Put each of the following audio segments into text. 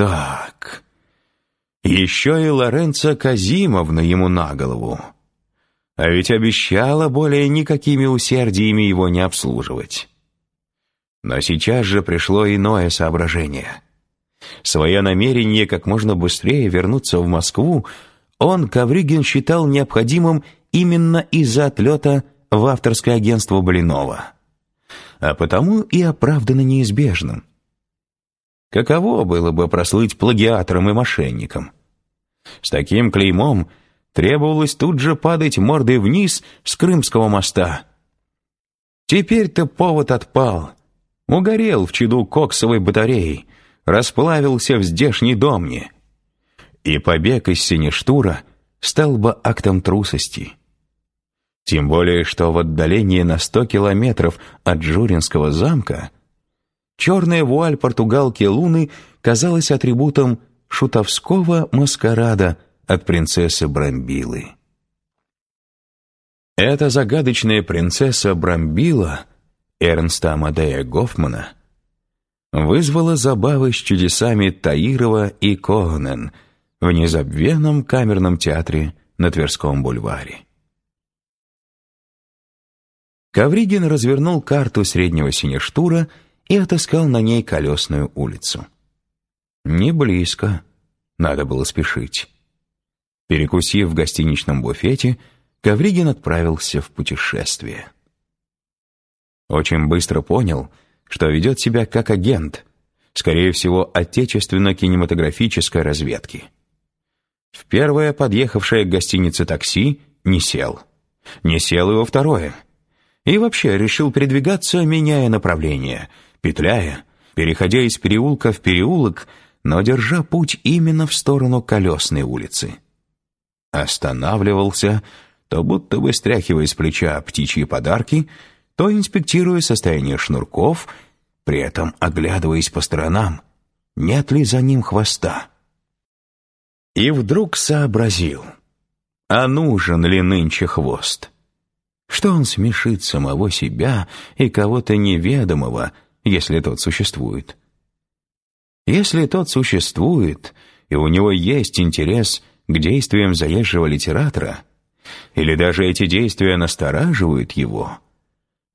так. Еще и Лоренцо Казимовна ему на голову. А ведь обещала более никакими усердиями его не обслуживать. Но сейчас же пришло иное соображение. Свое намерение как можно быстрее вернуться в Москву он, Ковригин, считал необходимым именно из-за отлета в авторское агентство Блинова, а потому и оправданно неизбежным. Каково было бы прослыть плагиатором и мошенником? С таким клеймом требовалось тут же падать мордой вниз с Крымского моста. Теперь-то повод отпал. Угорел в чаду коксовой батареи, расплавился в здешней домне. И побег из Синештура стал бы актом трусости. Тем более, что в отдалении на сто километров от Журинского замка черная вуаль португалки Луны казалась атрибутом шутовского маскарада от принцессы Брамбилы. Эта загадочная принцесса Брамбила, Эрнста Амадея Гофмана, вызвала забавы с чудесами Таирова и Коганен в незабвенном камерном театре на Тверском бульваре. Ковригин развернул карту среднего Синештура и отыскал на ней колесную улицу. Не близко. Надо было спешить. Перекусив в гостиничном буфете, Ковригин отправился в путешествие. Очень быстро понял, что ведет себя как агент, скорее всего, отечественно-кинематографической разведки. В первое подъехавшее к гостинице такси не сел. Не сел и во второе. И вообще решил передвигаться, меняя направление — петляя, переходя из переулка в переулок, но держа путь именно в сторону Колесной улицы. Останавливался, то будто бы стряхивая с плеча птичьи подарки, то инспектируя состояние шнурков, при этом оглядываясь по сторонам, нет ли за ним хвоста. И вдруг сообразил, а нужен ли нынче хвост? Что он смешит самого себя и кого-то неведомого, если тот существует. Если тот существует, и у него есть интерес к действиям заезжего литератора, или даже эти действия настораживают его,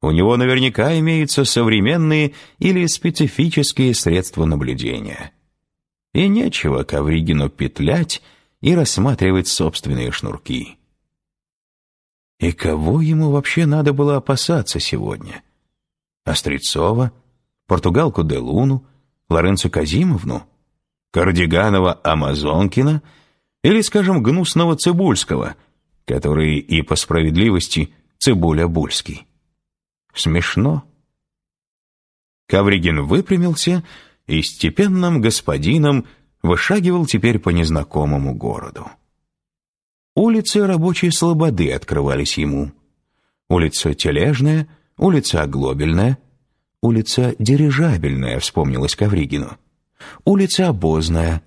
у него наверняка имеются современные или специфические средства наблюдения. И нечего Ковригину петлять и рассматривать собственные шнурки. И кого ему вообще надо было опасаться сегодня? Острецова? Португалку де Луну, Лоренцо Казимовну, Кардиганова Амазонкина или, скажем, гнусного Цибульского, который и по справедливости Цибуля Бульский. Смешно. Кавригин выпрямился и степенным господином вышагивал теперь по незнакомому городу. Улицы рабочей слободы открывались ему. Улица Тележная, улица Оглобельная, Улица Дирижабельная, вспомнилась Ковригину. Улица Обозная.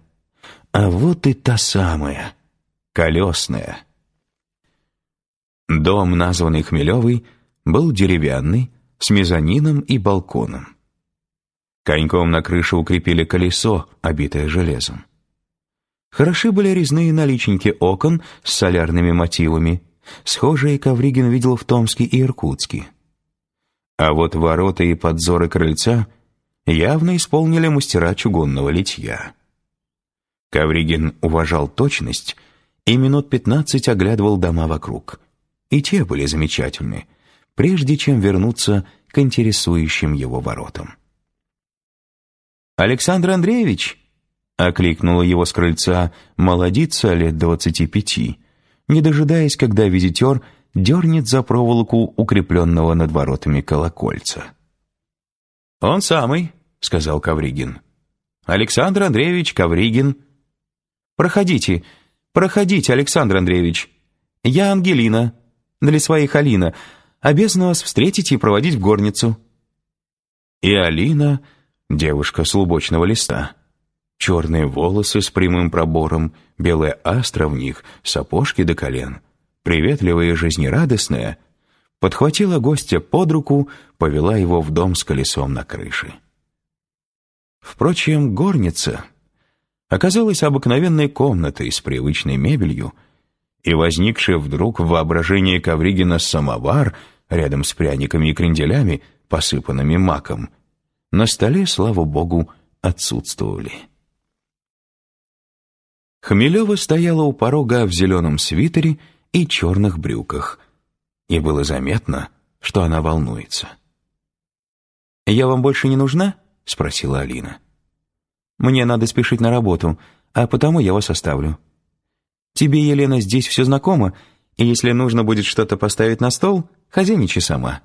А вот и та самая, Колесная. Дом, названный Хмелевый, был деревянный, с мезонином и балконом. Коньком на крыше укрепили колесо, обитое железом. Хороши были резные наличники окон с солярными мотивами, схожие Ковригин видел в Томске и Иркутске. А вот ворота и подзоры крыльца явно исполнили мастера чугунного литья. Кавригин уважал точность и минут пятнадцать оглядывал дома вокруг. И те были замечательны, прежде чем вернуться к интересующим его воротам. «Александр Андреевич!» — окликнула его с крыльца молодица лет двадцати пяти, не дожидаясь, когда визитер — дернет за проволоку укрепленного над воротами колокольца. «Он самый», — сказал Кавригин. «Александр Андреевич Кавригин». «Проходите, проходите, Александр Андреевич. Я Ангелина, для своих Алина, обязана вас встретить и проводить в горницу». И Алина, девушка с лубочного листа, черные волосы с прямым пробором, белая астра в них, сапожки до колен — приветливая и жизнерадостная, подхватила гостя под руку, повела его в дом с колесом на крыше. Впрочем, горница оказалась обыкновенной комнатой с привычной мебелью, и возникший вдруг в воображении Ковригина самовар рядом с пряниками и кренделями, посыпанными маком, на столе, слава богу, отсутствовали. Хмелева стояла у порога в зеленом свитере и черных брюках, и было заметно, что она волнуется. «Я вам больше не нужна?» — спросила Алина. «Мне надо спешить на работу, а потому я вас оставлю. Тебе, Елена, здесь все знакомо, и если нужно будет что-то поставить на стол, хозяйничай сама».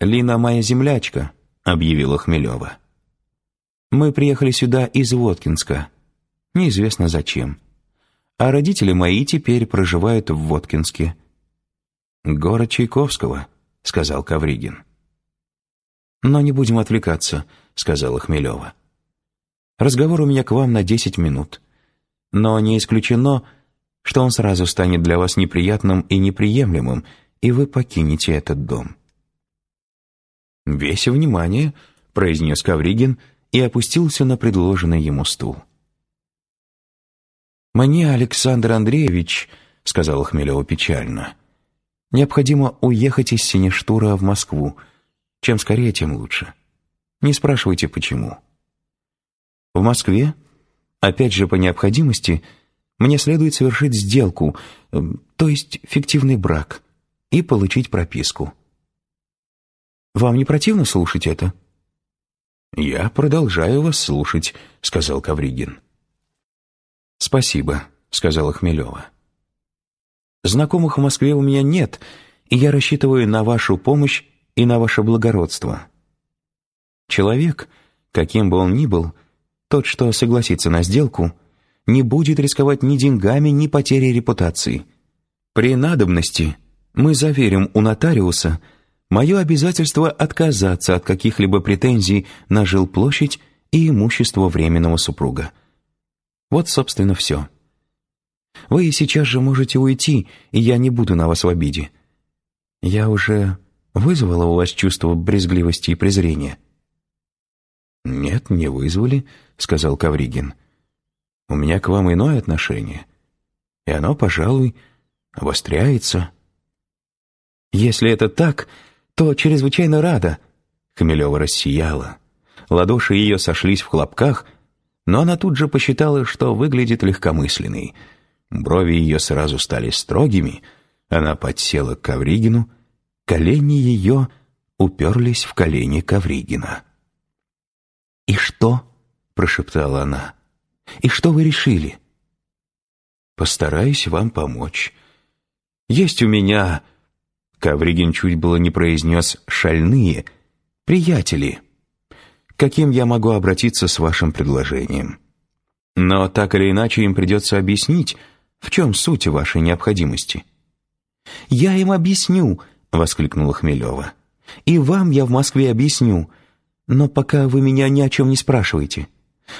«Лина моя землячка», — объявила Хмелева. «Мы приехали сюда из Воткинска. Неизвестно зачем. А родители мои теперь проживают в Воткинске». «Город Чайковского», — сказал Кавригин. «Но не будем отвлекаться», — сказала Хмелева. «Разговор у меня к вам на десять минут. Но не исключено, что он сразу станет для вас неприятным и неприемлемым, и вы покинете этот дом». «Весь внимание», — произнес Кавригин и опустился на предложенный ему стул. «Мне, Александр Андреевич», — сказал Хмелева печально, — «необходимо уехать из Синештура в Москву, — чем скорее, тем лучше. Не спрашивайте, почему. В Москве, опять же по необходимости, мне следует совершить сделку, э, то есть фиктивный брак, и получить прописку. Вам не противно слушать это? «Я продолжаю вас слушать», — сказал Кавригин. «Спасибо», — сказала Хмелева. «Знакомых в Москве у меня нет, и я рассчитываю на вашу помощь и на ваше благородство. Человек, каким бы он ни был, тот, что согласится на сделку, не будет рисковать ни деньгами, ни потерей репутации. При надобности мы заверим у нотариуса мое обязательство отказаться от каких-либо претензий на жилплощадь и имущество временного супруга. Вот, собственно, все. Вы сейчас же можете уйти, и я не буду на вас в обиде. Я уже вызвало у вас чувство брезгливости и презрения?» «Нет, не вызвали», — сказал Кавригин. «У меня к вам иное отношение, и оно, пожалуй, обостряется». «Если это так, то чрезвычайно рада», — Хмелева рассияла. Ладоши ее сошлись в хлопках, но она тут же посчитала, что выглядит легкомысленной. Брови ее сразу стали строгими, она подсела к Кавригину — Колени ее уперлись в колени Ковригина. «И что?» — прошептала она. «И что вы решили?» «Постараюсь вам помочь. Есть у меня...» Ковригин чуть было не произнес «шальные», «приятели». Каким я могу обратиться с вашим предложением? Но так или иначе им придется объяснить, в чем суть вашей необходимости. «Я им объясню», — воскликнула Хмелева. «И вам я в Москве объясню, но пока вы меня ни о чем не спрашиваете.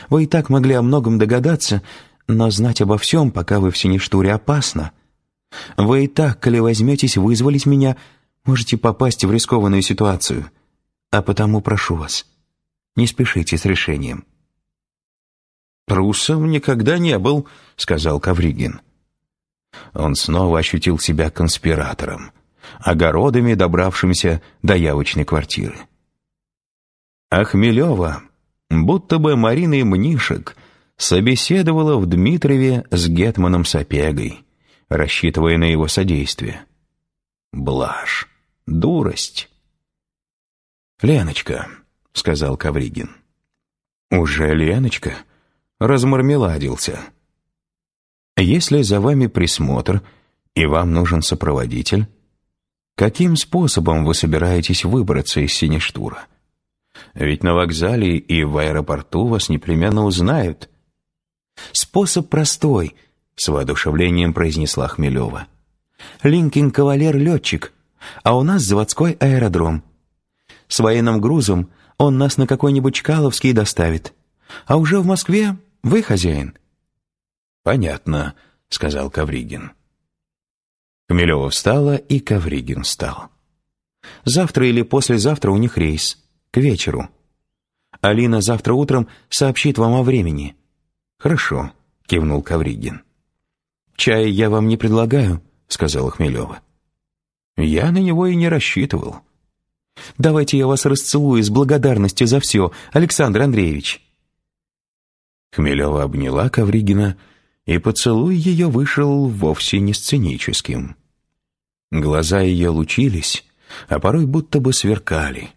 Вы и так могли о многом догадаться, но знать обо всем, пока вы в Синештуре, опасно. Вы и так, коли возьметесь вызволить меня, можете попасть в рискованную ситуацию. А потому прошу вас, не спешите с решением». «Трусом никогда не был», — сказал Кавригин. Он снова ощутил себя конспиратором огородами, добравшимися до явочной квартиры. А Хмелева, будто бы Мариной Мнишек, собеседовала в Дмитрове с Гетманом Сапегой, рассчитывая на его содействие. Блажь, дурость. «Леночка», — сказал Кавригин. «Уже Леночка?» Размармеладился. «Если за вами присмотр, и вам нужен сопроводитель, Каким способом вы собираетесь выбраться из Синештура? Ведь на вокзале и в аэропорту вас непременно узнают. Способ простой, с воодушевлением произнесла Хмелева. Линкин кавалер летчик, а у нас заводской аэродром. С военным грузом он нас на какой-нибудь Чкаловский доставит. А уже в Москве вы хозяин. Понятно, сказал Кавригин. Хмелева встала, и Ковригин встал. Завтра или послезавтра у них рейс. К вечеру. Алина завтра утром сообщит вам о времени. «Хорошо», — кивнул Кавригин. «Чая я вам не предлагаю», — сказала Хмелева. «Я на него и не рассчитывал». «Давайте я вас расцелую с благодарностью за все, Александр Андреевич». Хмелева обняла Кавригина, и поцелуй ее вышел вовсе не сценическим. Глаза ее лучились, а порой будто бы сверкали.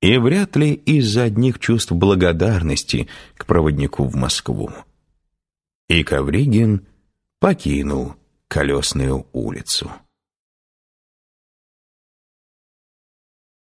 И вряд ли из-за одних чувств благодарности к проводнику в Москву. И Ковригин покинул Колесную улицу.